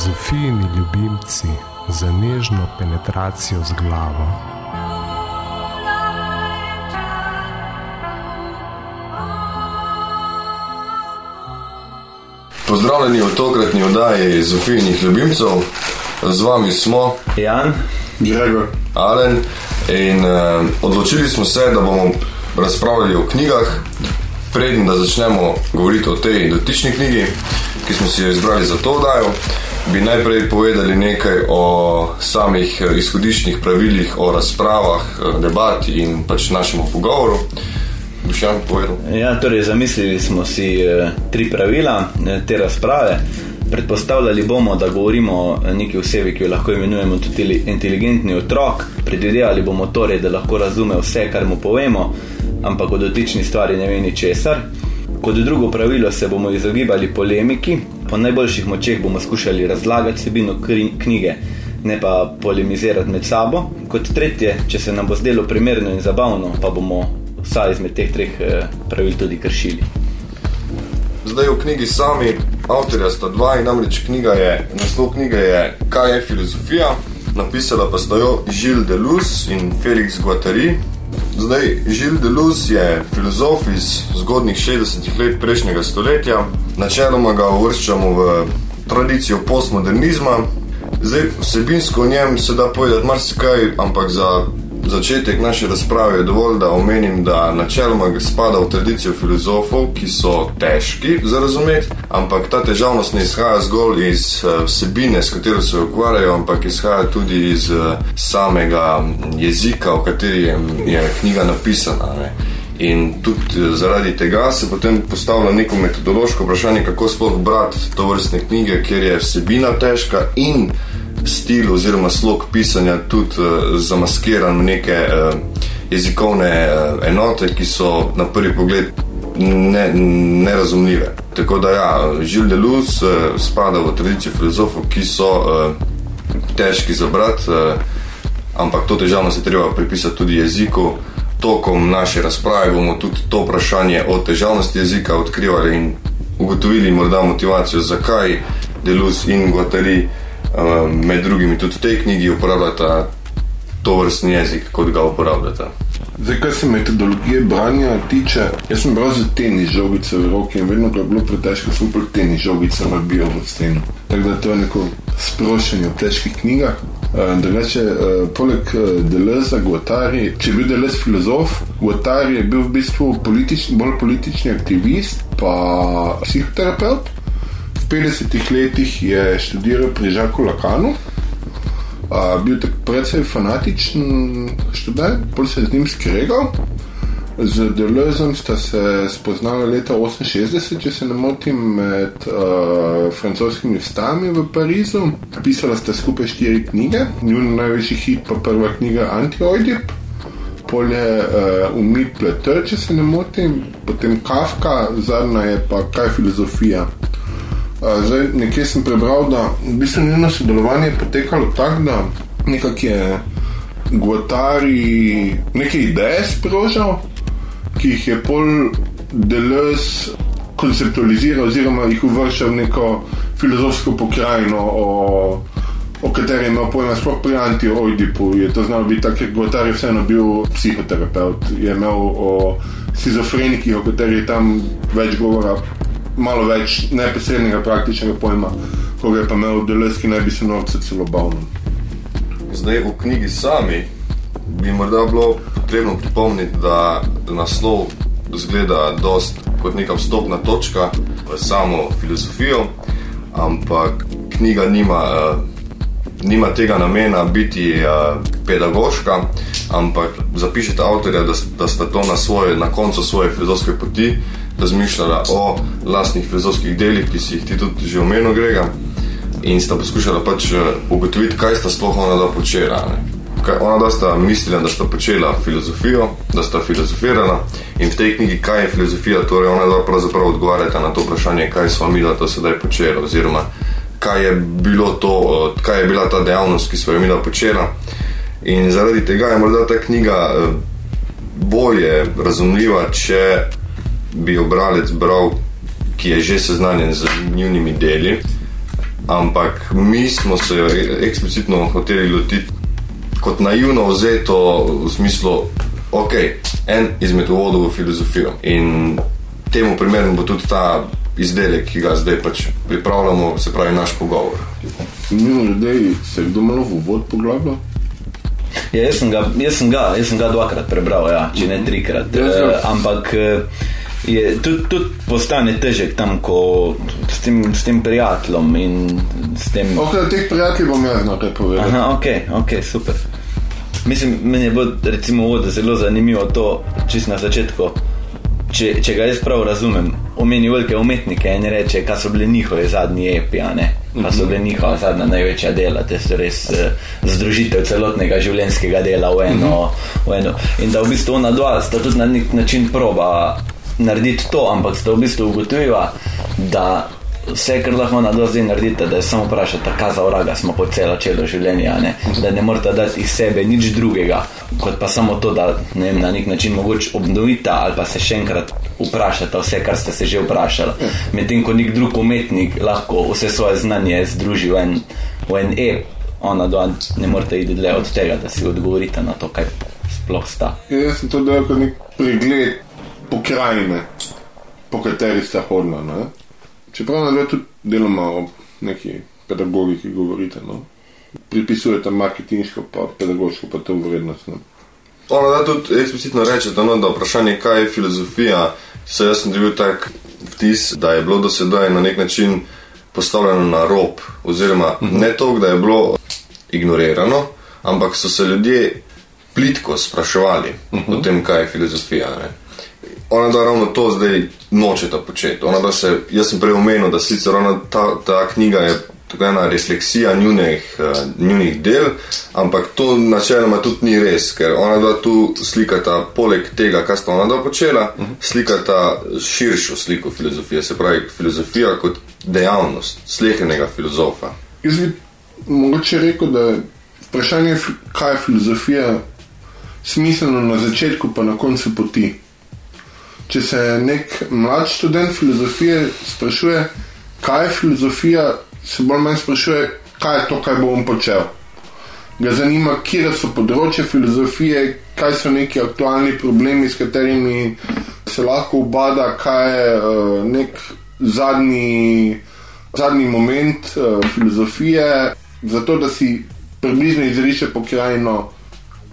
filozofijni ljubimci za nežno penetracijo z glavo. Pozdravljeni v tokratni oddaji Zofijnih ljubimcev. Z vami smo Jan, Gregor. Alen in uh, odločili smo se, da bomo razpravljali o knjigah. Preden da začnemo govoriti o tej dotični knjigi, ki smo si jo izbrali za to oddajo, bi najprej povedali nekaj o samih eh, izhodiščnih pravilih, o razpravah, eh, debati in pač našemu pogovoru. Boš Jan povedal? ja, torej zamislili smo si eh, tri pravila te razprave. Predpostavljali bomo, da govorimo o neki osebi, ki jo lahko imenujemo tudi inteligentni otrok. Predvidevali bomo torej, da lahko razume vse, kar mu povemo, ampak o dotični stvari ne ve ničesar. Kot drugo pravilo se bomo izogibali polemiki, po najboljših močeh bomo skušali razlagati vsebino knjige, ne pa polemizirati med sabo. Kot tretje, če se nam bo zdelo primerno in zabavno, pa bomo vsaj izmed teh treh eh, pravil tudi kršili. Zdaj v knjigi sami, avtorja sta dva in namreč knjiga je, naslov knjige je Kaj je filozofija, napisala pa sta jo Gilles Deleuze in Felix Guattari. Zdaj, Gilles Deleuze je filozof iz zgodnih 60-ih let prejšnjega stoletja, načeloma ga uvrščamo v tradicijo postmodernizma. Zdaj, vsebinsko o njem se da povedati marsikaj, ampak za začetek naše razprave je dovolj, da omenim, da načeloma spada v tradicijo filozofov, ki so težki za razumeti, ampak ta težavnost ne izhaja zgolj iz eh, vsebine, s katero se ukvarjajo, ampak izhaja tudi iz eh, samega jezika, v katerem je knjiga napisana. Ne. In tudi eh, zaradi tega se potem postavlja neko metodološko vprašanje, kako sploh brati to vrstne knjige, ker je vsebina težka in stil oziroma slog pisanja tudi uh, zamaskiran v neke uh, jezikovne uh, enote, ki so na prvi pogled ne, nerazumljive. Tako da ja, Žil Deleuze uh, spada v tradicijo filozofov, ki so uh, težki za brati, uh, ampak to težavnost je treba pripisati tudi jeziku. Tokom naše razprave bomo tudi to vprašanje o težavnosti jezika odkrivali in ugotovili morda motivacijo, zakaj Deleuze in Guattari uh, med drugimi tudi v tej knjigi uporabljata to vrstni jezik, kot ga uporabljata. Zdaj, kar se metodologije branja tiče, jaz sem bral za tenis žogice v roki in vedno, ko je bilo pretežko, sem pa tenis žogice nabil v steno. Tako da to je neko sproščanje v težkih knjigah. Uh, drugače, uh, poleg uh, Deleuza, Guattari, če je bil Deleuze filozof, Guattari je bil v bistvu politični, bolj politični aktivist, pa psihoterapeut. V 50-ih letih je študiral pri Žaku Lakanu, a, bil tak precej fanatičen študent, bolj se je z njim skregal. Z Deleuzem sta se spoznala leta 68, če se ne motim, med uh, francoskimi vstami v Parizu. Pisala sta skupaj štiri knjige, njun največji hit pa prva knjiga Antioidip. Polje uh, umit pleter, če se ne motim, potem Kafka, zadnja je pa kaj filozofija. Zdaj, nekje sem prebral, da v bistvu njeno sodelovanje je potekalo tako, da nekako je Guattari neke ideje sprožal, ki jih je pol Deleuze konceptualiziral, oziroma jih uvrščal v neko filozofsko pokrajino, o, o kateri imel pojma, sploh pri Antioidipu. Je to znalo biti tako, ker Guattari je vseeno bil psihoterapeut, je imel o schizofrenikih, o kateri je tam več govora malo več neposrednega praktičnega pojma, ko ga je pa imel Deleuze, ki naj bi se norce celo bavno. Zdaj v knjigi sami bi morda bilo potrebno pripomniti, da naslov zgleda dost kot neka vstopna točka v samo filozofijo, ampak knjiga nima, uh, nima tega namena biti uh, pedagoška, ampak zapišete avtorja, da, da sta to na, svoje, na koncu svoje filozofske poti razmišljala o lastnih filozofskih delih, ki si jih ti tudi že omenil, Grega, in sta poskušala pač eh, ugotoviti, kaj sta sploh ona da počela. Ne. Kaj, ona da sta mislila, da sta počela filozofijo, da sta filozofirala in v tej knjigi, kaj je filozofija, torej ona da pravzaprav odgovarjata na to vprašanje, kaj smo mi to sedaj počela, oziroma kaj je, bilo to, eh, kaj je bila ta dejavnost, ki smo jo mi da počela. In zaradi tega je morda ta knjiga eh, bolje razumljiva, če bi jo bralec bral, ki je že seznanjen z njunimi deli. ampak mi smo se jo eksplicitno hoteli lotiti kot naivno vzeto v smislu, ok, en izmed uvodov v filozofijo. In temu primernemu bo tudi ta izdelek, ki ga zdaj pač pripravljamo, se pravi naš pogovor. Mimo ljudi se kdo malo v uvod poglablja. Ja, jaz, sem ga, jaz, sem ga, jaz sem ga dvakrat prebral, ja, če ne trikrat. Ja, ja. Uh, ampak uh, je tudi, tudi postane težek tam, ko s tem, s tem prijateljem in s tem. Ok, od teh prijateljev bom jaz nekaj povedal. Aha, ok, ok, super. Mislim, meni je bilo recimo uvod zelo zanimivo to, čist na začetku. Če, če ga jaz prav razumem, omeni velike umetnike in reče, kaj so bili njihovi zadnji epi, ne? Kaj so bili njihova zadnja največja dela, te so res eh, združitev celotnega življenjskega dela v eno, v eno. In da v bistvu ona dva sta tudi na nek način proba narediti to, ampak sta v bistvu ugotovila, da vse, kar lahko ona dva zdaj naredita, da je samo vprašata, kaj za vraga smo po celo čelo življenja, ne? da ne morata dati iz sebe nič drugega, kot pa samo to, da ne vem, na nek način mogoče obnovita ali pa se še enkrat vprašata vse, kar ste se že vprašali. Medtem ko nek drug umetnik lahko vse svoje znanje združi v en, v en ep, ona dva ne morete iti dlje od tega, da si odgovorite na to, kaj sploh sta. Ja, Jaz sem to delal kot nek pregled pokrajine, po kateri sta hodila. Ne? Čeprav na dve tudi deloma o neki pedagogiki govorite. No? Pripisujete marketinško, pa pedagoško, pa to vrednost. Ne? Ona da tudi eksplicitno reče, da, no, da vprašanje, kaj je filozofija, se jaz sem dobil tak vtis, da je bilo do sedaj na nek način postavljeno na rob, oziroma ne to, da je bilo ignorirano, ampak so se ljudje plitko spraševali o tem, kaj je filozofija. Ne. Ona da ravno to zdaj nočeta početi. Ona da se, jaz sem prej omenil, da sicer ona ta, ta knjiga je tako ena refleksija njunih, uh, njunih del, ampak to načeloma tudi ni res, ker ona dva tu slikata, poleg tega, kar sta ona dva počela, uh -huh. slikata širšo sliko filozofije, se pravi filozofija kot dejavnost slehenega filozofa. Jaz bi mogoče rekel, da je vprašanje, kaj je filozofija, smiselno na začetku, pa na koncu poti. Če se nek mlad študent filozofije sprašuje, kaj je filozofija, se bolj manj sprašuje, kaj je to, kaj bo on počel. Ga zanima, kje so področje filozofije, kaj so neki aktualni problemi, s katerimi se lahko ubada, kaj je uh, nek zadnji, zadnji moment uh, filozofije, zato da si približno izriše pokrajino,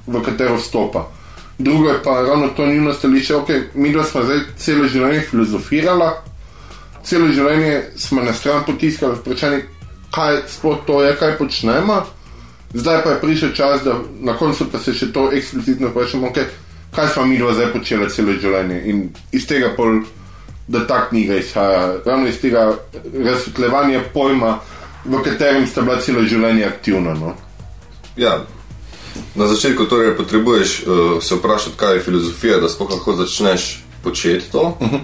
v katero vstopa. Drugo je pa ravno to njuno stališče, ok, mi dva smo zdaj celo življenje filozofirala, celo življenje smo na stran potiskali vprašanje, kaj sploh to je, kaj počnemo. Zdaj pa je prišel čas, da na koncu pa se še to eksplicitno vprašamo, okay, kaj smo mi dva zdaj počeli celo življenje. In iz tega pol, da ta knjiga izhaja, ravno iz tega razsvetljevanja pojma, v katerem sta bila celo življenje aktivna. No? Ja, na začetku torej potrebuješ uh, se vprašati, kaj je filozofija, da sploh lahko začneš početi to. Uh -huh.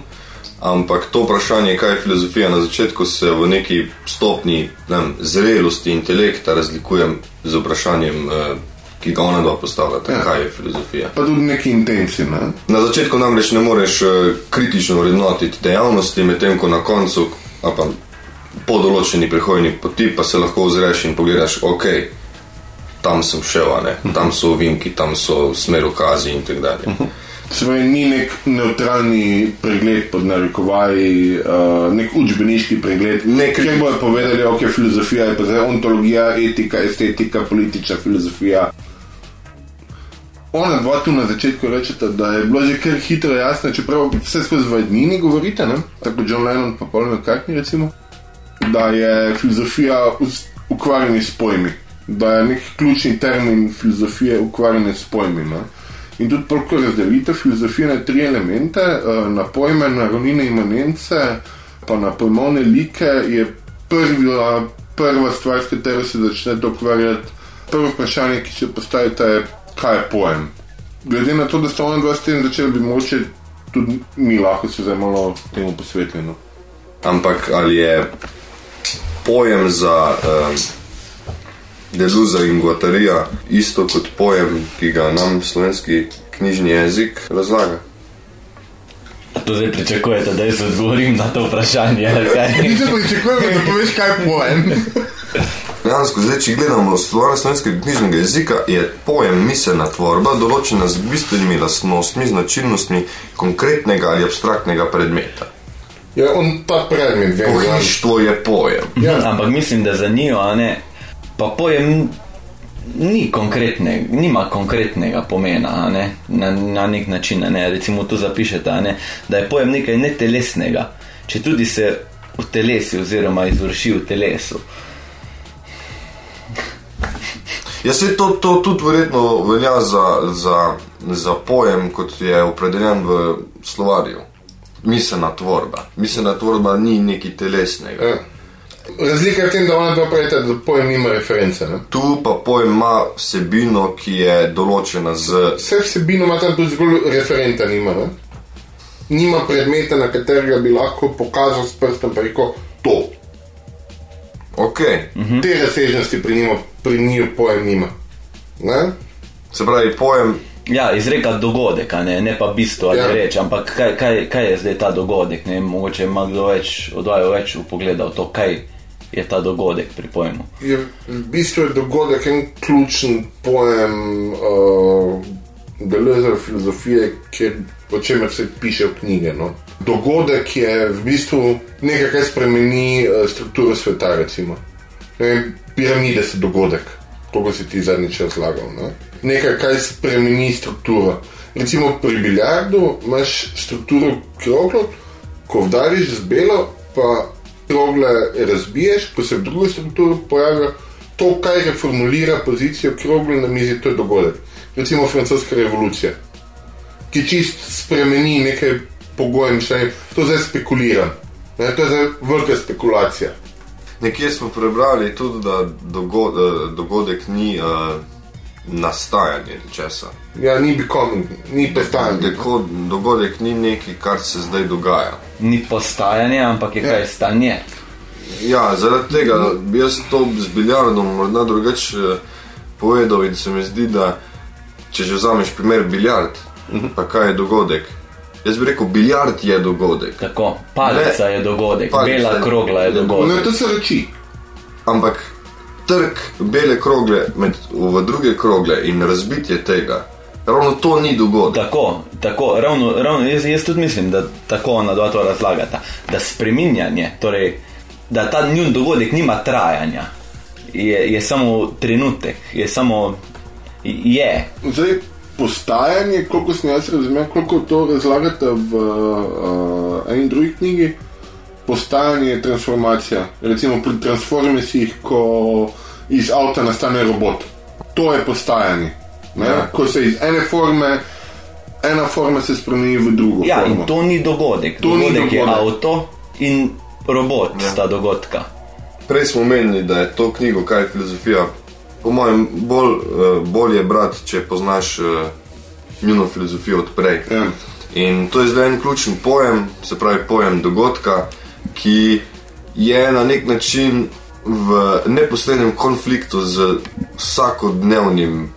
Ampak to vprašanje, kaj je filozofija, na začetku se v neki stopni ne vem, zrelosti intelekta razlikuje z vprašanjem, uh, ki ga ona dva postavljata, ja. kaj je filozofija. Pa tudi neki intenci. Ne? Na začetku namreč ne moreš uh, kritično vrednotiti dejavnosti, medtem ko na koncu, pa po določeni prehojni poti, pa se lahko ozreš in pogledaš, ok, tam sem šel, tam so ovinki, tam so smerokazi in tako dalje. Se pravi, ni nek neutralni pregled pod narekovaji, uh, nek učbeniški pregled. Ne kri- Kjer bojo povedali, ok, filozofija je pa zdaj ontologija, etika, estetika, politična filozofija. Ona dva tu na začetku rečeta, da je bilo že kar hitro jasno, čeprav vse skozi v ednini govorite, ne? tako John Lennon pa Paul McCartney recimo, da je filozofija ukvarjanje s pojmi, da je nek ključni termin filozofije ukvarjanje s pojmi. Ne? In tudi toliko razdelitev filozofije na tri elemente, eh, na pojme, na ravnine imanence, pa na pojmovne like, je prva, prva stvar, s katero se začnete ukvarjati. Prvo vprašanje, ki se postavite, je, kaj je pojem. Glede na to, da ste oni dva s tem začeli, bi mogoče tudi mi lahko se zdaj malo temu posvetili. No. Ampak ali je pojem za um, Deluza in Guatarija isto kot pojem, ki ga nam slovenski knjižni jezik razlaga? To zdaj pričakujete, da jaz odgovorim na to vprašanje. kaj? Se pričakujemo, da poveš, kaj je pojem. Dejansko, zdaj, če gledamo stvar slovenskega knjižnega jezika, je pojem miselna tvorba določena z bistvenimi lastnostmi, značilnostmi konkretnega ali abstraktnega predmeta. Ja, on ta predmet ve. ja. Pohištvo je pojem. Ja. Ampak mislim, da za njo, a ne, pa pojem ni konkretne, nima konkretnega pomena, a ne, na, na nek način, a ne, recimo tu zapišete, a ne, da je pojem nekaj netelesnega, če tudi se v telesi oziroma izvrši v telesu. Ja, se to, to tudi verjetno velja za, za, za pojem, kot je opredeljen v slovarju. Miselna tvorba. Miselna tvorba ni nekaj telesnega. Ja. Razlika je v tem, da ona dva pravita, da pojem nima reference. Ne? Tu pa pojem ima vsebino, ki je določena z. Vse vsebino ima tam tudi zgolj referenta, nima. Ne? Nima predmeta, na katerega bi lahko pokazal s prstom rekel to. Ok. Mhm. Te razsežnosti pri njima, pri njiju pojem nima. Ne? Se pravi, pojem Ja, izreka dogodek, a ne, ne pa bistvo ali Ja. ja. reč, ampak kaj, kaj, kaj je zdaj ta dogodek? Ne, mogoče ima kdo več odvajal več pogleda v to, kaj je ta dogodek pri pojmu. Je v bistvu je dogodek en ključen pojem uh, Deleuze filozofije, kjer, o čemer se piše v knjige. No? Dogodek je v bistvu nekaj, kar spremeni uh, strukturo sveta. Recimo. Ne Piramide so dogodek, to si ti zadnjič razlagal. Ne? Nekaj, kar spremeni strukturo. Recimo pri biljardu imaš strukturo kroglo, ko vdariš z belo, pa krogle razbiješ, ko se v drugo strukturo pojavijo, to, kar reformulira pozicijo krogle na mizi, to je dogodek. Recimo francoska revolucija, ki čist spremeni nekaj pogojev mišljenja, to zdaj spekuliram. Ne, to je zdaj velika spekulacija. Nekje smo prebrali tudi, da dogod, dogodek ni uh, nastajanje česa. Ja, ni becoming, ni postajanje. Deko, dogodek ni nekaj, kar se zdaj dogaja. Ni postajanje, ampak je kaj stanje. Ja, zaradi tega bi jaz to z biljardom morda drugače eh, povedal in se mi zdi, da če že vzameš primer biljard, pa kaj je dogodek. Jaz bi rekel, biljard je dogodek. Tako, palica Ne. je dogodek, Palica bela krogla je je- dogodek. Ne, to so reči. Ampak trg bele krogle med, v druge krogle in razbitje tega, ravno to ni dogodek. Tako, tako ravno, ravno jaz, jaz tudi mislim, da tako na dva to razlagata. Da spreminjanje, torej, da ta njun dogodek nima trajanja, je, je samo trenutek, je samo je. Zdaj, postajanje, koliko sem jaz razumel, koliko to razlagate v uh, eni drugi knjigi, postajanje je transformacija. Recimo pri transformisih, ko iz avta nastane robot. To je postajanje. Ne? Ja. Ko se iz ene forme, ena forma se spremeni v drugo. Ja, formo. in to ni dogodek. To ni dogodek je dogodek. avto in robot Ja. sta dogodka. Prej smo menili, da je to knjigo, kaj je filozofija. Po mojem, bolj, eh, bolj je brati, če poznaš uh, njuno filozofijo odprej. Ja. In to je zdaj en ključen pojem, se pravi pojem dogodka, ki je na nek način v neposrednem konfliktu z vsakodnevnim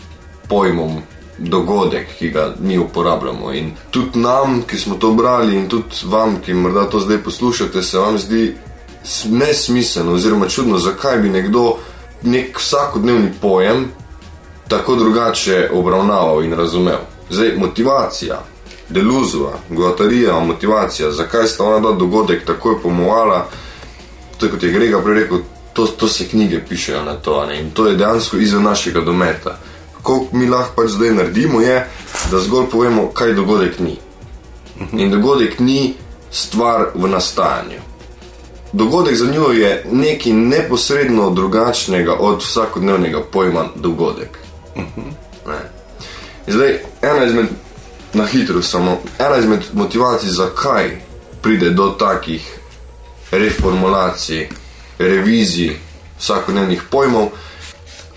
pojmom dogodek, ki ga mi uporabljamo. In tudi nam, ki smo to brali, in tudi vam, ki morda to zdaj poslušate, se vam zdi nesmiselno oziroma čudno, zakaj bi nekdo nek vsakodnevni pojem tako drugače obravnaval in razumel. Zdaj, motivacija, deluzua, gotarija, motivacija, zakaj sta ona dva dogodek takoj pomovala, to je kot je Grega prej rekel, to, to se knjige pišejo na to, ne? in to je dejansko izven našega dometa. Ko mi lahko pač zdaj naredimo, je, da zgolj povemo, kaj dogodek ni. In dogodek ni stvar v nastajanju. Dogodek za njo je nekaj neposredno drugačnega od vsakodnevnega pojma dogodek. Zdaj, ena izmed, na hitro samo, ena izmed motivacij, zakaj pride do takih reformulacij, revizij vsakodnevnih pojmov,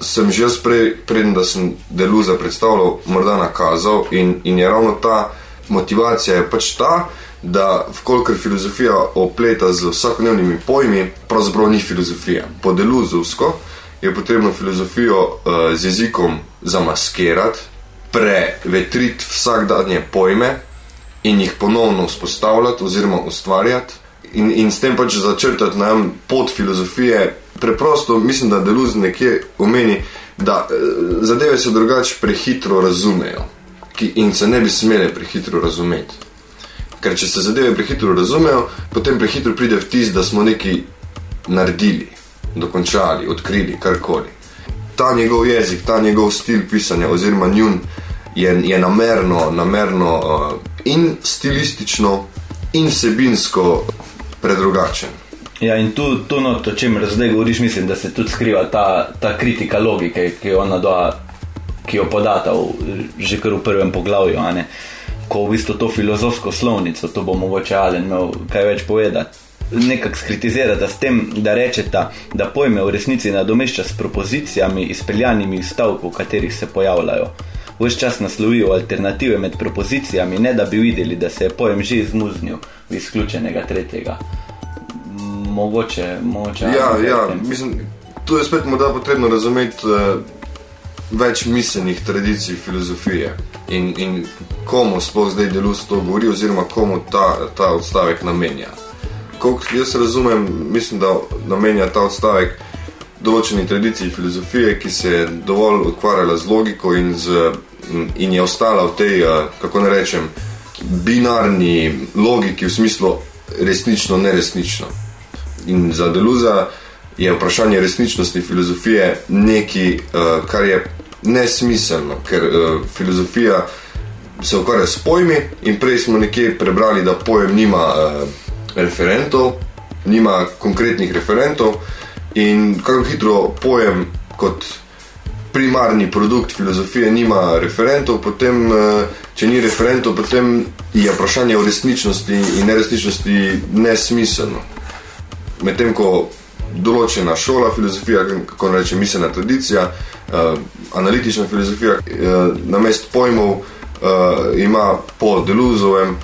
sem že jaz prej, preden da sem Deluza predstavljal, morda nakazal in, in je ravno ta motivacija je pač ta, da vkolikor filozofija opleta z vsakodnevnimi pojmi, pravzaprav ni filozofija. Po deluzovsko je potrebno filozofijo uh, z jezikom zamaskirati, prevetriti vsakdanje pojme in jih ponovno vzpostavljati oziroma ustvarjati in, in s tem pač začrtati nam pot filozofije. Preprosto mislim, da Deluz nekje omeni, da eh, zadeve se drugače prehitro razumejo ki, in se ne bi smele prehitro razumeti. Ker če se zadeve prehitro razumejo, potem prehitro pride vtis, da smo nekaj naredili, dokončali, odkrili karkoli. Ta njegov jezik, ta njegov stil pisanja, oziroma njun, je, je namerno, namerno uh, in stilistično, in vsebinsko predrugačen. Ja, in tu, tu no, o čem zdaj govoriš, mislim, da se tudi skriva ta, ta kritika logike, ki jo ona da, ki jo podata v, že kar v prvem poglavju. Ko v bistvu to filozofsko slovnico, to bo mogoče Alen imel kaj več povedati. Nekako skritizirate s tem, da rečete, da pojme v resnici nadomešča s propozicijami, izpeljanimi iz stavkov, v katerih se pojavljajo. Vse čas naslovijo alternative med propozicijami, ne da bi videli, da se je pojem že izmuznil v izključenega tretjega. Mogoče, mogoče. Ja, ja, mislim, tu je spet morda potrebno razumeti uh, več miselnih tradicij filozofije in, in komu sploh zdaj delu s to govori, oziroma komu ta, ta odstavek namenja. Koliko jaz razumem, mislim, da namenja ta odstavek določeni tradiciji filozofije, ki se je dovolj ukvarjala z logiko in, z, in je ostala v tej, uh, kako ne rečem, binarni logiki v smislu resnično, neresnično. In za Deluza je vprašanje resničnosti filozofije nekaj, uh, kar je nesmiselno, ker uh, filozofija se ukvarja s pojmi in prej smo nekje prebrali, da pojem nima referentov, nima konkretnih referentov in kako hitro pojem kot primarni produkt filozofije nima referentov, potem, uh, če ni referentov, potem je vprašanje o resničnosti in neresničnosti nesmiselno. Medtem ko določena šola filozofija, kako reče miselna tradicija, uh, analitična filozofija, uh, na mest pojmov ima po deluzovem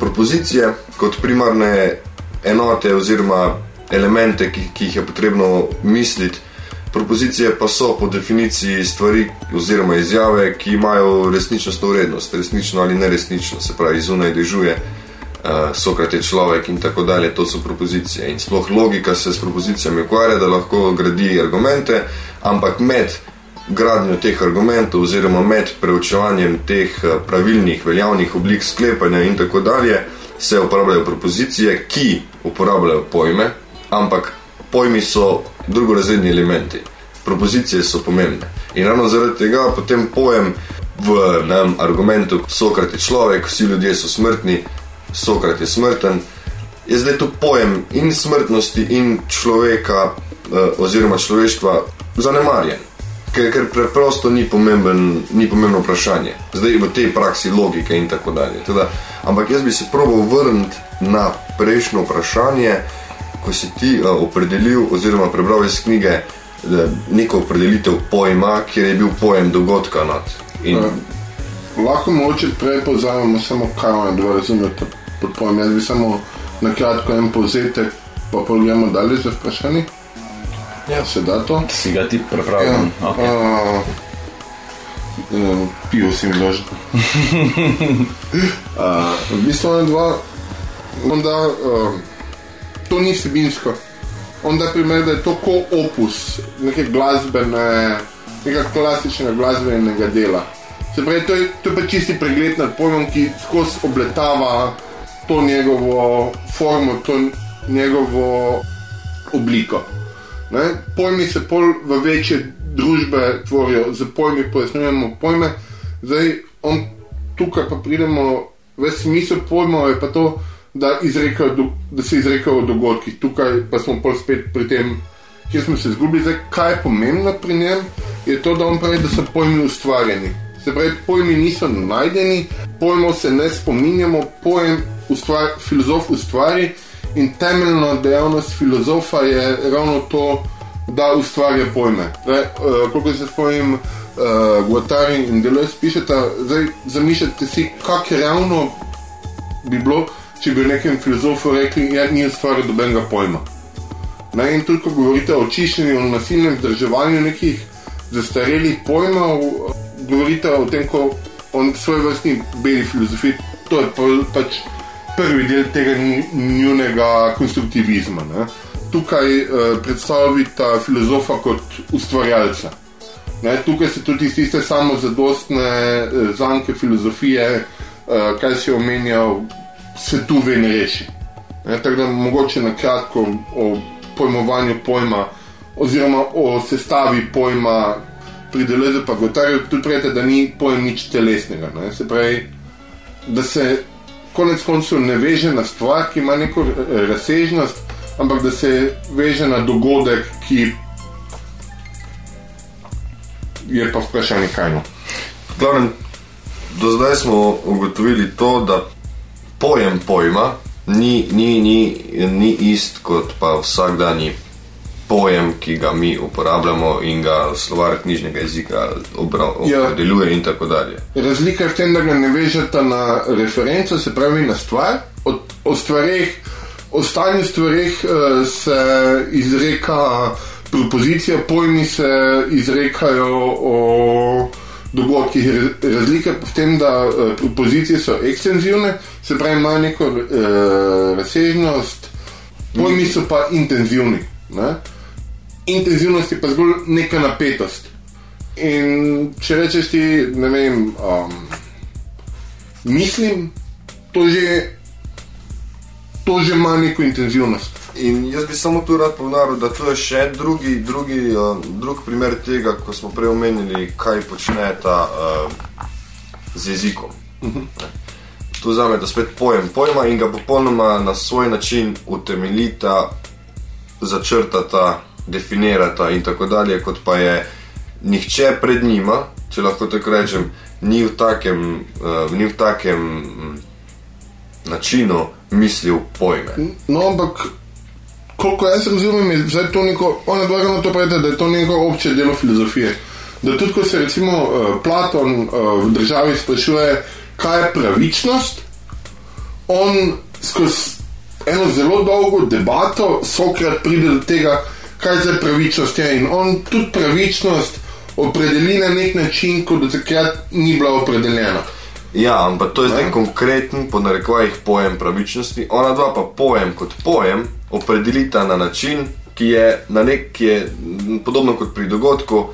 propozicije kot primarne enote oziroma elemente, ki, ki jih je potrebno misliti. Propozicije pa so po definiciji stvari oziroma izjave, ki imajo resničnostno vrednost, resnično ali neresnično, se pravi, zunaj dežuje. Uh, Sokrat je človek in tako dalje, to so propozicije. In sploh logika se s propozicijami ukvarja, da lahko gradi argumente, ampak med gradnjo teh argumentov oziroma med preučevanjem teh uh, pravilnih, veljavnih oblik sklepanja in tako dalje, se uporabljajo propozicije, ki uporabljajo pojme, ampak pojmi so drugorazredni elementi. Propozicije so pomembne. In ravno zaradi tega potem pojem v nem, argumentu, Sokrat je človek, vsi ljudje so smrtni, Sokrat je smrten, je zdaj to pojem in smrtnosti in človeka eh, oziroma človeštva zanemarjen. Ker, ker preprosto ni, pomemben, ni pomembno vprašanje, zdaj v tej praksi logike in tako dalje. Teda, ampak jaz bi se probal vrniti na prejšnjo vprašanje, ko si ti uh, opredelil oziroma prebral iz knjige uh, neko opredelitev pojma, kjer je bil pojem dogodka nad. In, Uh, lahko moče prej povzamemo samo, kaj vam dva razumete pod pojem. Jaz bi samo na kratko en povzetek, pa pogledamo dalje za vprašanje. Ja, se da to. Si ga ti prepravljam. Ja, Okay. uh, uh, pivo si mi loži. uh, v bistvu je dva, onda, uh, to ni sebinsko. Onda primer, da je to kot opus neke glasbene, nekega klasičnega glasbenega dela. Se pravi, to je, to je pa čisti pregled nad pojmom, ki skozi obletava to njegovo formo, to njegovo obliko. Ne? Pojmi se pol v večje družbe tvorijo, z pojmi pojasnjujemo pojme. Zdaj, on, tukaj pa pridemo, ves smisel pojmov je pa to, da, izrekajo, da se izrekajo o dogodkih. Tukaj pa smo pol spet pri tem, kjer smo se izgubili. Zdaj, kaj je pomembno pri njem, je to, da on pravi, da so pojmi ustvarjeni. Se pravi, pojmi niso najdeni, pojmov se ne spominjamo, pojem ustvar, filozof ustvari in temeljna dejavnost filozofa je ravno to, da ustvarja pojme. Torej, uh, koliko se spomnim, uh, Guattari in Deleuze pišeta, zdaj zamišljate si, kako realno bi bilo, če bi nekem filozofu rekli, da ni ustvaril dobenega pojma. Ne, in tudi, ko govorite o čiščenju, o nasilnem vzdrževanju nekih zastarelih pojmov, govorite o tem, ko on svoj vrstni beli filozofi to je pač prvi del tega nju- njunega konstruktivizma. Ne. Tukaj uh, predstavita filozofa kot ustvarjalca. Ne, tukaj se tudi tiste samozadostne uh, zanke filozofije, uh, kaj si omenjal, se tu ve ne reši. Ne, tako da mogoče na kratko o pojmovanju pojma, oziroma o sestavi pojma pri Delezu, pa gotovo tudi pravite, da ni pojem nič telesnega. Ne, se pravi, da se konec koncev ne veže na stvar, ki ima neko eh, razsežnost, ampak da se veže na dogodek, ki je pa vprašanje kaj. No. V Glavnem, do zdaj smo ugotovili to, da pojem pojma ni, ni, ni, ni ist kot pa vsakdanji pojem, ki ga mi uporabljamo in ga slovar knjižnega jezika obra- Ja. in tako dalje. Razlika je v tem, da ga ne vežete na referenco, se pravi na stvar. O, o stvareh, o stanju stvareh uh, se izreka propozicija, pojmi se izrekajo o dogodkih. Ra- Razlika je v tem, da uh, propozicije so ekstenzivne, se pravi imajo neko uh, razsežnost, pojmi so pa intenzivni. Ne? Intenzivnost je pa zgolj neka napetost. In če rečeš ti, ne vem, um, mislim, to že, to že ima neko intenzivnost. In jaz bi samo tu rad povdaril, da to je še drugi, drugi, uh, drug primer tega, ko smo prej omenili, kaj počne ta uh, z jezikom. Tu vzamete spet pojem pojma in ga popolnoma na svoj način utemeljita, začrtata, definirata in tako dalje, kot pa je nihče pred njima, če lahko tako rečem, ni v takem, uh, ni v takem mm, načinu mislil pojme. No, ampak koliko jaz razumem, je zdaj to neko, ona dva ravno to pravite, da je to neko obče delo filozofije. Da tudi, ko se recimo uh, Platon uh, v državi sprašuje, kaj je pravičnost, on skozi eno zelo dolgo debato Sokrat pride do tega, kaj za pravičnost je. In on tudi pravičnost opredeli na nek način, kot do takrat ni bila opredeljena. Ja, ampak to je zdaj Ne. konkreten, po narekovajih, pojem pravičnosti. Ona dva pa pojem kot pojem opredelita na način, ki je, na nek, ki je podobno kot pri dogodku,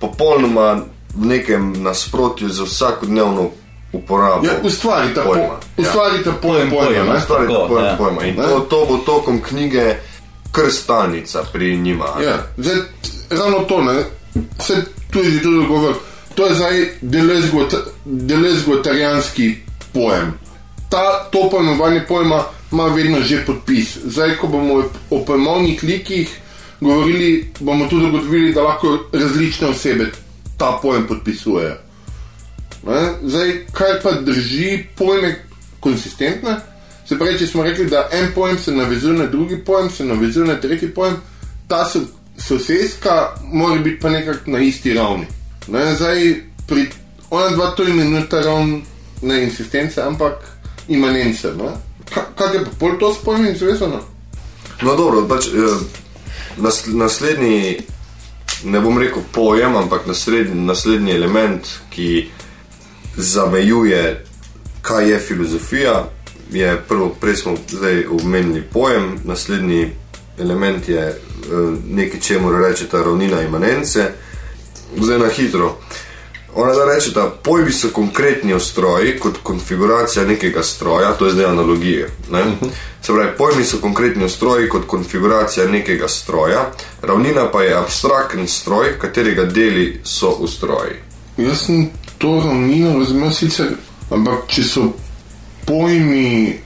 popolnoma v nekem nasprotju z vsakodnevno uporabo. Ja, ustvarite pojma. pojma. Ustvarite pojem Pojem pojma. pojma, ne? Ustvarite Tako, pojem ja. pojma. In Ne. to, to bo tokom knjige krstalnica pri njima. Ja, zdaj, ravno to, ne, že tudi govor. To je zdaj delezgotarijanski pojem. Ta, to pojmovanje pojma ima vedno že podpis. Zdaj, ko bomo o pojmovnih likih govorili, bomo tudi ugotovili, da lahko različne osebe ta pojem podpisujejo. Ne? Zdaj, kaj pa drži pojme konsistentne? Se pravi, če smo rekli, da en pojem se navezuje na drugi pojem, se navezuje na tretji pojem, ta so, sosedska mora biti pa nekako na isti ravni. Ne? Zdaj, pri ona dva to imenujeta ravno ne insistence, ampak imanence. ne. Ka- Kaj je pa pol to s pojmi zvezano? No, dobro, pač, eh, nas, naslednji, ne bom rekel pojem, ampak naslednji, naslednji element, ki zamejuje, kaj je filozofija, je prvo, prej smo zdaj omenili pojem, naslednji element je eh, nekaj, čemu rečeta ravnina imanence. Zdaj na hitro. Ona da reče, da pojmi so konkretni ustroji kot konfiguracija nekega stroja, to je zdaj analogija. Ne? Se pravi, pojmi so konkretni ustroji kot konfiguracija nekega stroja, ravnina pa je abstraktni stroj, katerega deli so ustroji. Jaz sem to ravnino razumel sicer, ampak če so pojmi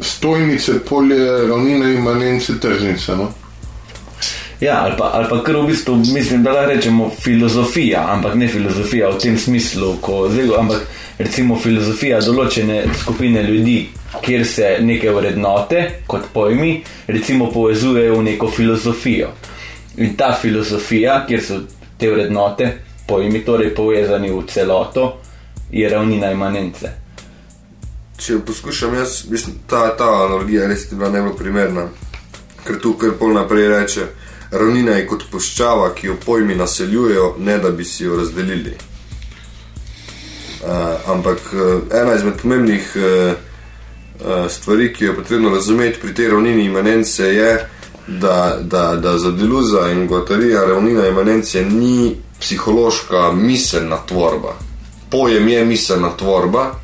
stojnice, polje, ravnina, imanence, tržnice. No? Ja, ali pa, ali pa kar v bistvu mislim, da lahko rečemo filozofija, ampak ne filozofija v tem smislu, ko zdaj, ampak recimo filozofija določene skupine ljudi, kjer se neke vrednote kot pojmi recimo povezujejo v neko filozofijo. In ta filozofija, kjer so te vrednote, pojmi torej povezani v celoto, je ravnina imanence. Če poskušam jaz, mislim, ta, ta analogija res je bila najbolj primerna, ker tu kar pol naprej reče, ravnina je kot puščava, ki jo pojmi naseljujejo, ne da bi si jo razdelili. Uh, ampak uh, ena izmed pomembnih uh, uh, stvari, ki jo je potrebno razumeti pri tej ravnini imanence, je, da, da, da za Deluza in Guatarija ravnina imanence ni psihološka miselna tvorba. Pojem je miselna tvorba,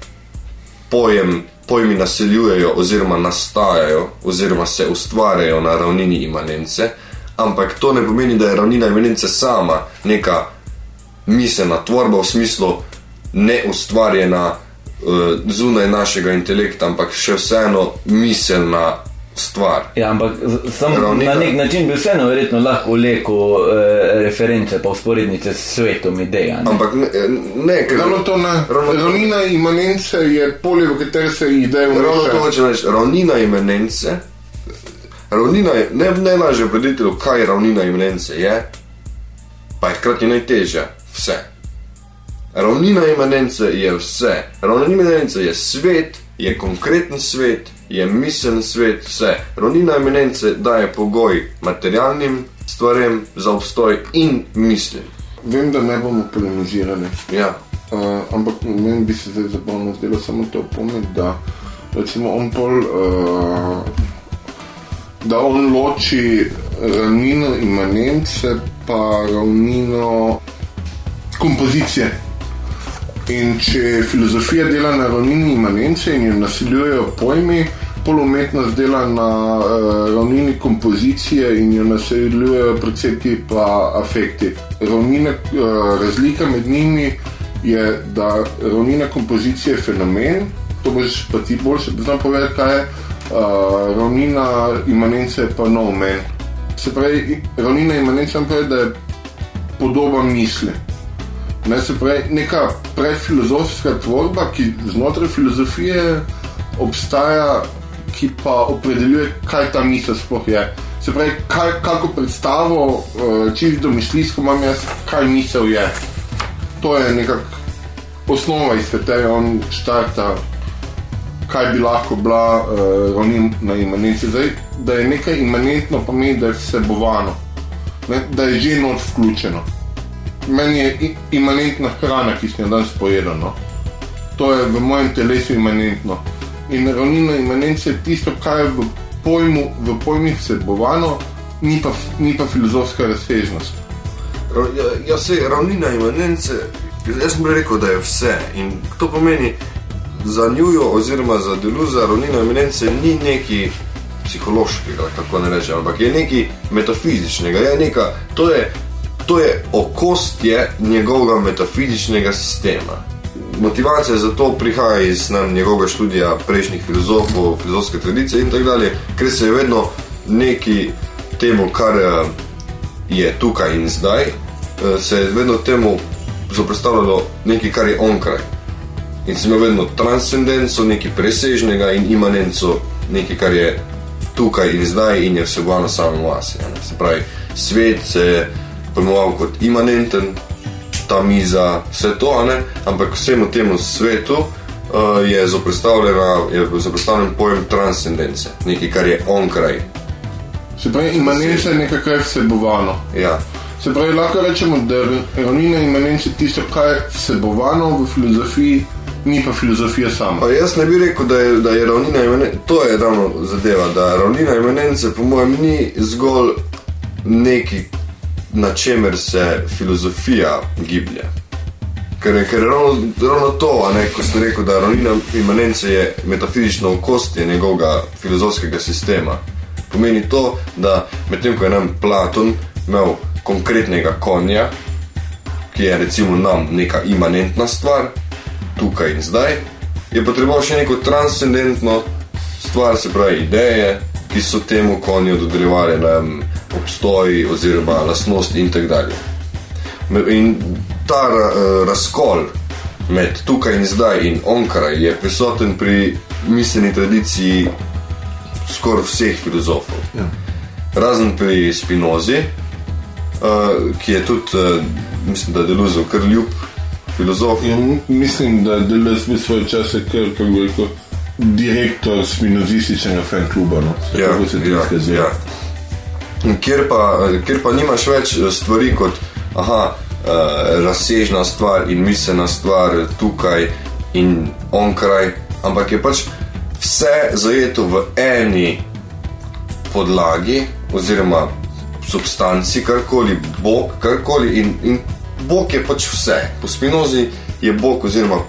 pojem, pojmi naseljujejo, oziroma nastajajo, oziroma se ustvarjajo na ravnini imanence, ampak to ne pomeni, da je ravnina imanence sama neka miselna tvorba v smislu neustvarjena uh, zunaj našega intelekta, ampak še vseeno miselna stvar. Ja, ampak na nek način bi vseeno verjetno lahko vlekel eh, reference pa usporednice s svetom ideja. ne. Ampak ne, ne ker Ravno to ne. Ravno. Ravnina imanence je polje, v katerem se ideje Ravno to hoče reči, ravnina imanence. Ravnina je ne, najlažje opredeliti, kaj ravnina imanence je, pa je hkrati najtežja. Vse. Ravnina imanence je vse. Ravnina imanence je svet, je konkreten svet, je miseln svet, vse. Ravnina imanence daje pogoj materialnim stvarem za obstoj in mislim. Vem, da ne bomo polemizirali. Ja. Uh, ampak meni bi se zdaj zabavno zdelo samo to pomeni, da recimo on pol, uh, da on loči ravnino imanence pa ravnino kompozicije. In če filozofija dela na ravnini imanence in jo nasiljujejo pojmi, polumetnost dela na uh, ravnini kompozicije in jo nasiljujejo precepti pa afekti. Ravnine, uh, razlika med njimi je, da ravnina kompozicije je fenomen, to boš pa ti boljše znam povedati, kaj je, uh, ravnina imanence je pa nov men. Se pravi, i- ravnina imanence vam pravi, da je podoba misli. Ne, se pravi, neka predfilozofska tvorba, ki znotraj filozofije obstaja, ki pa opredeljuje, kaj ta misel sploh je. Se pravi, kaj, kako predstavo, eh, čisto domišljijsko imam jaz, kaj misel je. To je nekako osnova, iz katere on štarta, kaj bi lahko bila uh, ravnina imanence. Zdaj, da je nekaj imanentno, pomeni, da je vsebovano, ne, da je že not vključeno. Meni je imanentna hrana, ki sem jo danes pojedel. No. To je v mojem telesu imanentno. In ravnina imanence je tisto, kar je v pojmu, v pojmih vsebovano, ni pa, ni pa filozofska razsežnost. Ra- Ja, ja se ravnina imanence, jaz sem rekel, da je vse. In to pomeni, za njujo oziroma za deluza ravnina imanence ni neki psihološkega, tako ne rečem, ampak je nekaj metafizičnega. Je neka, to, je, to je okostje njegovega metafizičnega sistema. Motivacija za to prihaja iz vem, njegovega študija prejšnjih filozofov, filozofske tradicije in tako dalje, ker se je vedno neki temu, kar eh, je tukaj in zdaj, eh, se je vedno temu zoprstavljalo nekaj, kar je onkraj. In sem imel vedno transcendenco, nekaj presežnega in imanenco, nekaj, kar je tukaj in zdaj in je vsebovano samo v vasi. a ne. Se pravi, svet se je pojmoval kot imanenten, ta miza, vse to, ne? ampak vsemu temu svetu uh, je zoprstavljen pojem transcendence, nekaj, kar je onkraj. Se pravi, imanenca je nekaj, kar je vsebovano. Ja. Se pravi, lahko rečemo, da je ravnina imanence tisto, kar je vsebovano v filozofiji, ni pa filozofija sama. Pa jaz ne bi rekel, da je, da je ravnina imanence, to je ravno zadeva, da ravnina imanence, po mojem, ni zgolj nekaj, na čemer se filozofija giblje. Ker ker je ravno, ravno to, ne, ko ste rekel, da ravnina imanence je metafizično okostje njegovega filozofskega sistema. Pomeni to, da medtem ko je nam Platon imel konkretnega konja, ki je recimo nam neka imanentna stvar, tukaj in zdaj, je potreboval še neko transcendentno stvar, se pravi ideje, ki so temu konju dodeljevali vem, obstoj oziroma lastnost in tako dalje. In ta uh, razkol med tukaj in zdaj in onkraj je prisoten pri miselni tradiciji skoraj vseh filozofov. Ja. Razen pri Spinozi, uh, ki je tudi, uh, mislim, da deluje kar ljub filozof. Ja, m- mislim, da Deleuze bi svoj čas kar, kako bi rekel, direktor spinozističnega fan kluba. No? Se Ja, kako se ti ja, izkazuje. ja. Kjer pa, kjer pa nimaš več eh, stvari kot, aha, uh, razsežna stvar in miselna stvar tukaj in onkraj, ampak je pač vse zajeto v eni podlagi oziroma substanci, karkoli, Bog, karkoli in, in Bog je pač vse. Po spinozi je Bog oziroma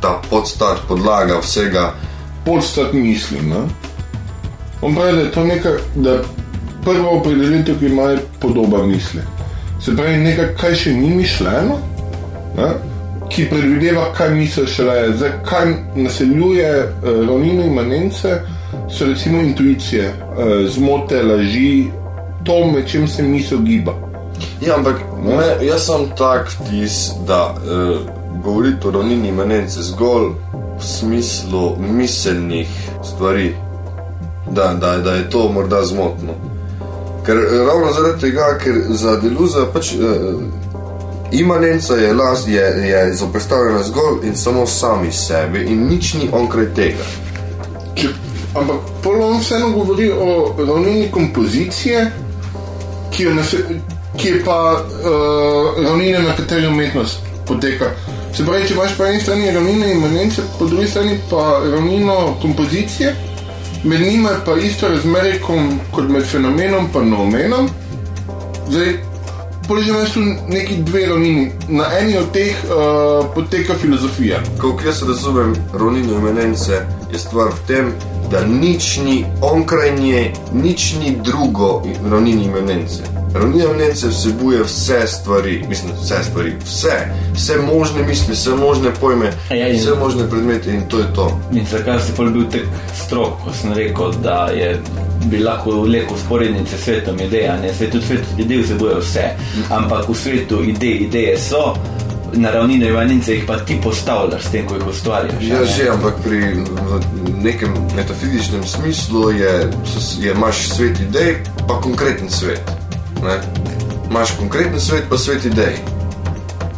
ta podstat podlaga vsega. Podstat misli. On pravi, da je to nekaj, da prva opredelitev, ki ima je podoba misli. Se pravi, nekaj, kaj še ni mišljeno, ne? ki predvideva, kaj misli šele. Zdaj, kaj naseljuje uh, ravnine imanence, so recimo intuicije, uh, zmote, laži, to, med čim se misel giba. Ja, ampak me, jaz sem tak vtis, da uh, govoriti o ravnini imanence zgolj v smislu miselnih stvari, da, da, da je to morda zmotno. Ker ravno zaradi tega, ker za deluza pač uh, imanenca je, je, je zoprstavljena zgolj in samo sami sebi in nič ni onkraj tega. Če, ampak polno vseeno govori o ravnini kompozicije, ki, jo nase, ki je pa uh, ravnina, na kateri umetnost poteka. Se pravi, če imaš po eni strani ravnine imanence, po drugi strani pa ravnino kompozicije, med njima je pa isto razmerje kot med fenomenom in noumenom. Zdaj, Položaj imaš tu neki dve ravnini, na eni od teh uh, poteka filozofija. Ko jaz razumem ravnino imanence, je stvar v tem, da nič ni onkraj nje, nič ni drugo ravnini imanence. Ravnina imanence vsebuje vse stvari, mislim, vse stvari, vse, vse možne misli, vse možne pojme, Ja, in- vse možne predmete in to je to. In zakaj si pol bil tako strok, ko sem rekel, da je bi lahko vlekel sporednice s svetom ideja, ne svet, tudi svet idej vsebuje vse, ampak v svetu idej, ideje so, na ravnine imanence jih pa ti postavljaš s tem, ko jih ustvarjaš. Ja, ne? že, ampak pri nekem metafizičnem smislu je, je imaš svet idej, pa konkreten svet. Ne? Imaš konkreten svet, pa svet idej.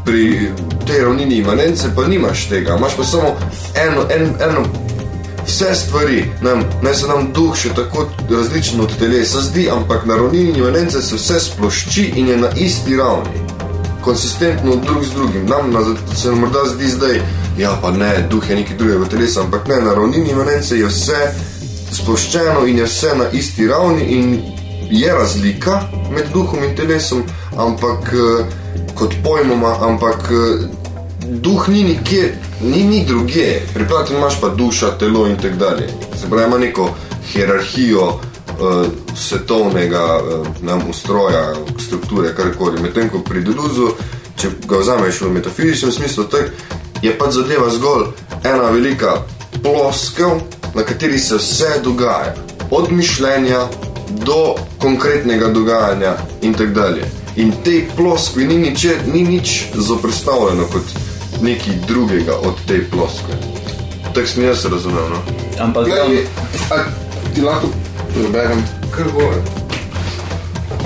Pri tej ravnini imanence pa nimaš tega, imaš pa samo eno, en, eno vse stvari, nam, naj se nam duh še tako različen od telesa zdi, ampak na ravnini imanence se vse splošči in je na isti ravni konsistentno drug z drugim. Nam na, se morda zdi zdaj, ja, pa ne, duh je nekaj drugega telesa, ampak ne, na ravnini imanence je vse sploščeno in je vse na isti ravni, in je razlika med duhom in telesom, ampak eh, kot pojmoma, ampak eh, duh ni nikjer, ni, ni druge. Pripravljen imaš pa duša, telo in tako dalje. Se pravi, ima neko hierarhijo uh, svetovnega uh, nam ustroja, strukture, karkoli. Medtem ko pri deluzu, če ga vzameš v metafizičnem smislu, tak, je pa zadeva zgolj ena velika ploskev, na kateri se vse dogaja. Od mišljenja do konkretnega dogajanja in tako dalje. In tej ploskvi ni, niče, ni nič zoprstavljeno kot nekaj drugega od te ploskve. Tako sem jaz razumel. No? Ampak Glej, tam, a, ti lahko preberem. Kar gore.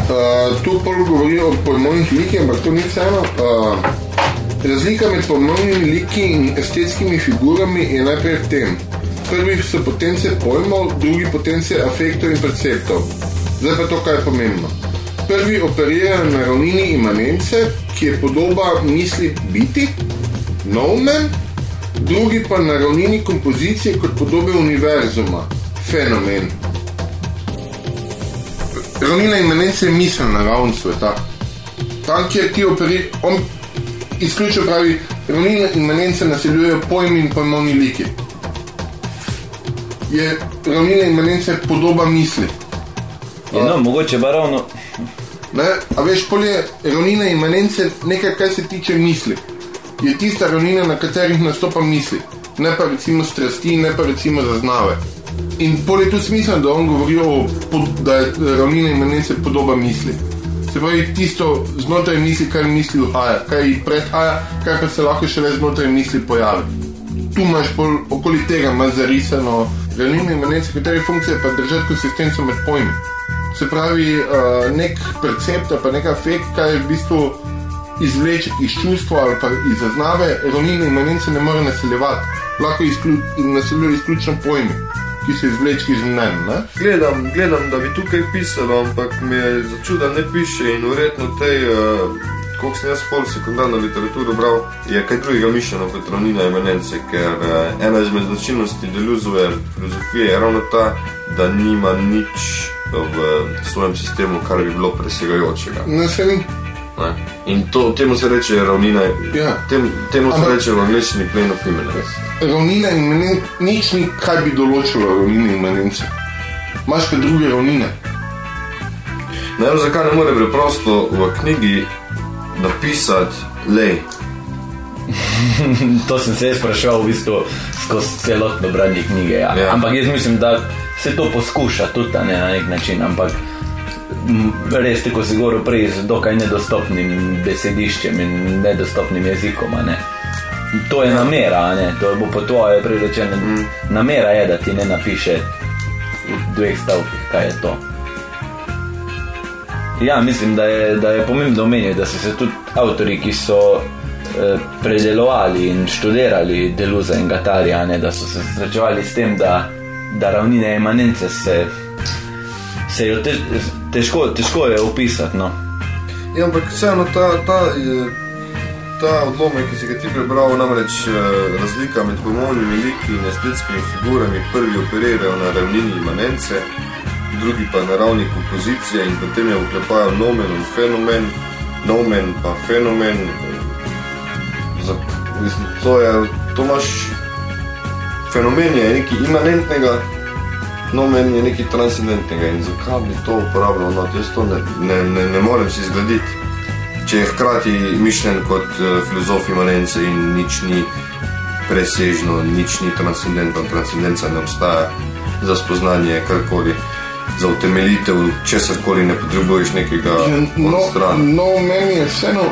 Uh, tu pol govori o pojmovnih likih, ampak to ni vseeno. Uh, razlika med pojmovnimi liki in estetskimi figurami je najprej v tem. Prvi so potence pojmov, drugi potence afektov in perceptov. Zdaj pa to, kaj je pomembno. Prvi operira na ravnini imanence, ki je podoba misli biti, noumen, drugi pa na ravnini kompozicije kot podobe univerzuma, fenomen. Ravnina imanence je miselna ravn sveta. Tam, kjer ti operi, on izključno pravi, ravnina imanence naseljujejo pojmi in pojmovni liki. Je ravnina imanence podoba misli. je, no, mogoče pa ravno, Ne? A veš, pol je ravnina imanence nekaj, kar se tiče misli. Je tista ravnina, na katerih nastopa misli, ne pa recimo strasti, ne pa recimo zaznave. In pol je tu smisel, da on govori o, pod- da je ravnina imanence podoba misli. Se pravi, tisto znotraj misli, kar misli uhaja, kaj ji predhaja, kaj pa se lahko šele znotraj misli pojavi. Tu imaš pol, okoli tega imaš zarisano ravnino imanence, katere funkcija je pa držati konsistenco med pojmi. Se pravi, uh, nek percept pa nek afekt, kaj je v bistvu izvleček iz čustva ali pa iz zaznave, ravnine imanence ne more naseljevati. Lahko izklju, naseljuje izključno pojmi, ki so izvlečki iz mnen. Ne? Gledam, gledam, da bi tukaj pisalo, ampak me je začuda ne piše in verjetno tej uh, koliko sem jaz pol sekundarno literaturo bral, je kaj drugega mišljeno kot ravnina imanence, ker uh, ena izmed značilnosti deluzove filozofije je ravno ta, da nima nič v svojem sistemu, kar bi bilo presegajočega. Ne, se ni. Ne? In to, temu se reče ravnina, Ja. tem, temu se Ampak- reče v angleščini plane of immanence. Ravnina in nič ni, kaj bi določilo ravnine imanence. Imaš pa druge ravnine. Ne vem, zakaj ne more preprosto v knjigi napisati, lej, To sem se jaz spraševal v bistvu skozi celotno branje knjige. Ja. Ja. Ampak jaz mislim, da se to poskuša tudi a ne, na nek način. Ampak res, tako si govoril prej, z dokaj nedostopnim besediščem in nedostopnim jezikom. a Ne. To je ja. namera, a ne? to bo po tvoje prerečeno. Mm. Namera je, da ti ne napiše v dveh stavkih, kaj je to. Ja, mislim, da je, da je pomembno omeniti, da so se tudi avtori, ki so eh, predelovali in študirali Deluza in Gatarija, ne, da so se srečevali s tem, da, da ravnine imanence se, se jo tež, težko, težko je opisati. No. Ja, ampak vseeno ta, ta, eh, ta odlomek, ki si ga ti prebral, namreč eh, razlika med pojmovnimi liki in estetskimi figurami, prvi operirajo na ravnini imanence, drugi pa na ravni kompozicije in potem je vklepajo nomen in fenomen, nomen pa fenomen. Za, mislim, to, je, to imaš fenomen je nekaj imanentnega, nomen je nekaj transcendentnega in zakaj bi to uporabljal, no, jaz to ne, ne, ne, ne morem si zgraditi. Če je hkrati mišljen kot uh, filozof imanence in nič ni presežno, nič ni transcendentno, transcendenca ne obstaja za spoznanje karkoli, za utemeljitev česarkoli ne potrebuješ nekega No, odstraniti. no, meni je vseeno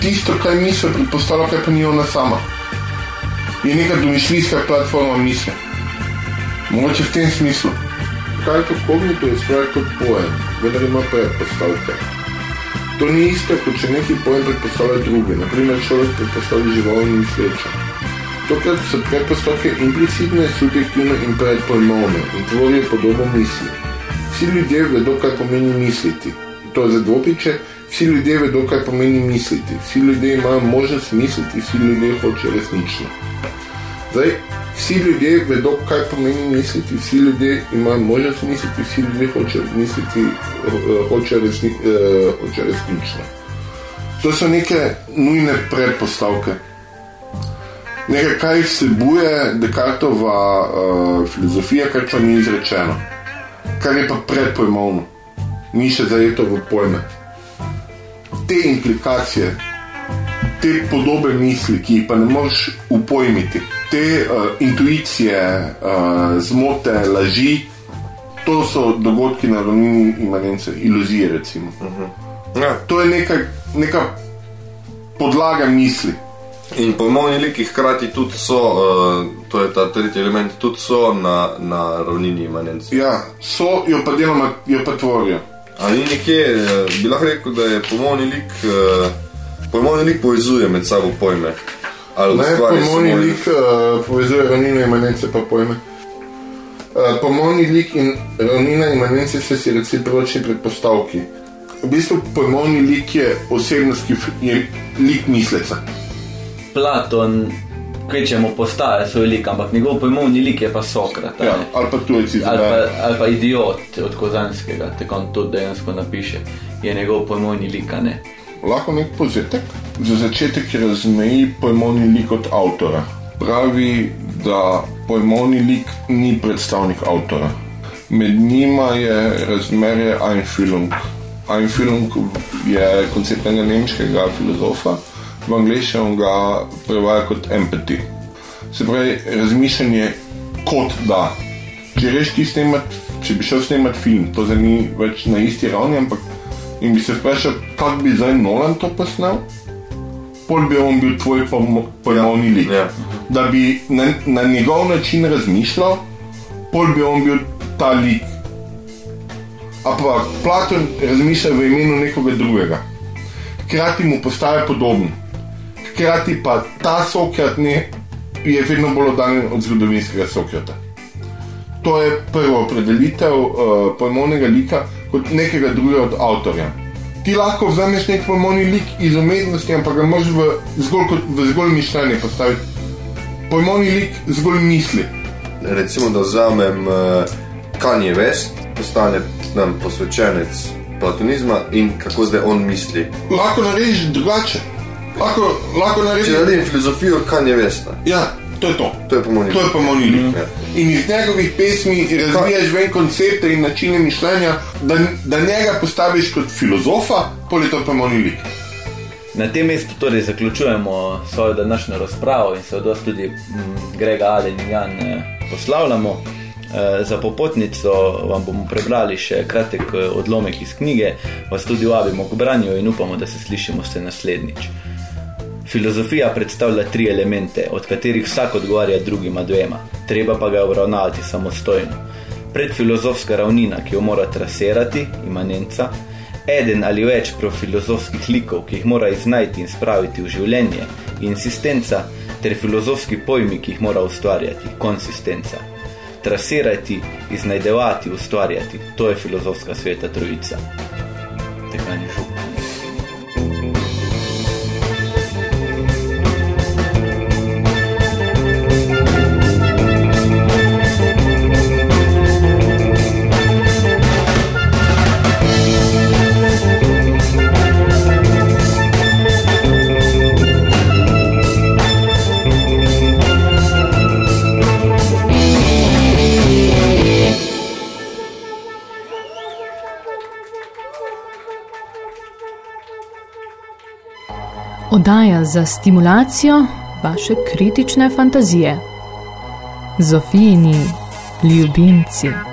tisto, kaj misli, predpostavlja, kaj pa ni ona sama. Je neka domišljijska platforma misli. Mogoče v tem smislu. Kaj je to kognitiv, spravi kot pojem, vendar ima predpostavke. To ni isto, kot če neki pojem predpostavlja druge. Naprimer, človek predpostavlja žival in misleče. Tokrat so predpostavke implicitne, subjektivne in predpojmovne in tvorijo podobo misli. Vsi ljudje vedo, kaj pomeni misliti. To je za dvopiče, vsi ljudje vedo, kaj pomeni misliti. Vsi ljudje imajo možnost misliti, vsi ljudje hočejo resnično. Zdaj, vsi ljudje vedo, kaj pomeni misliti, vsi ljudje imajo možnost misliti, vsi ljudje hočejo misliti, eh, hočejo resni, eh, hočejo resnično. To so neke nujne predpostavke. Nekaj, kaj vsebuje Descartova uh, filozofija, kar pa ni izrečeno, kar je pa predpojmovno, ni še zajeto v pojme. Te implikacije, te podobe misli, ki jih pa ne moreš upojmiti, te uh, intuicije, uh, zmote, laži, to so dogodki na ravnini imanence, iluzije. Recimo. Ja. To je neka, neka podlaga misli. In pojmovni liki hkrati tudi so, uh, to je ta tretji element, tudi so na, na ravnini imanence. Ja, so jo pa deloma jo pa tvorijo. Ali ni nekje, eh, bi lahko rekel, da je pojmovni lik, uh, pojmovni lik povezuje med sabo pojme. Ali Ne, samo- lik uh, povezuje ravnine imanence pa pojme. Uh, pomovni lik in ravnina imanence so si recipročni predpostavki. V bistvu pojmovni lik je osebnost, ki je lik misleca. Platon, kvečemu postaje svoj lik, ampak njegov pojmovni lik je pa Sokrat. Ja, ali pa tujci ali pa, zdaj. ali pa idiot od Kozanskega, tako on to dejansko napiše, je njegov pojmovni lik. ne. Lahko nek povzetek. Za začetek razmeji pojmovni lik od avtora. Pravi, da pojmovni lik ni predstavnik avtora. Med njima je razmerje Einfühlung. Einfühlung je koncept enega nemškega filozofa, v angleščini ga prevaja kot empathy. Se pravi, razmišljanje kot da. Če reš ti snemat, če bi šel snemat film, to zdaj ni več na isti ravni, ampak in bi se vprašal, kako bi zdaj Nolan to posnel, pol bi on bil tvoj pojmo- pojmovni Ja, lik. ja. Da bi na, na njegov način razmišljal, pol bi on bil ta lik. Ampak Platon razmišlja v imenu nekoga drugega. Hkrati mu postaje podoben. Hkrati pa ta Sokrat ne, je vedno bolj oddaljen od zgodovinskega Sokrata. To je prva opredelitev uh, pojmovnega lika kot nekega drugega od avtorja. ti lahko vzameš nek pojmovni lik iz umetnosti, ampak ga moraš v zgolj, kot, v zgolj mišljenje postaviti. Pojmovni lik zgolj misli. Recimo, da vzamem uh, Kanye West, postane nam posvečenec platonizma in kako zdaj on misli. Lahko narediš drugače. Lahko, lahko Če narediš. naredim filozofijo Kanye Westa, Ja, to je to. to je pomeni. To je pojmovni lik. Ja. In iz njegovih pesmi razvijaš ven koncepte in načine mišljenja, da, da njega postaviš kot filozofa, pol je to pojmovni lik. Na tem mestu torej zaključujemo svojo današnjo razpravo in se od vas tudi m, Grega, Alen in Jan eh, poslavljamo. Eh, Za popotnico vam bomo prebrali še kratek eh, odlomek iz knjige, vas tudi vabimo k branju in upamo, da se slišimo se naslednjič. Filozofija predstavlja tri elemente, od katerih vsak odgovarja drugima dvema, treba pa ga obravnavati samostojno. Predfilozofska ravnina, ki jo mora trasirati, imanenca, eden ali več profilozofskih likov, ki jih mora iznajti in spraviti v življenje, insistenca, ter filozofski pojmi, ki jih mora ustvarjati, konsistenca. Trasirati, iznajdevati, ustvarjati, to je filozofska sveta trojica. Tekanje župa. Oddaja za stimulacijo vaše kritične fantazije. Zofijini ljubimci.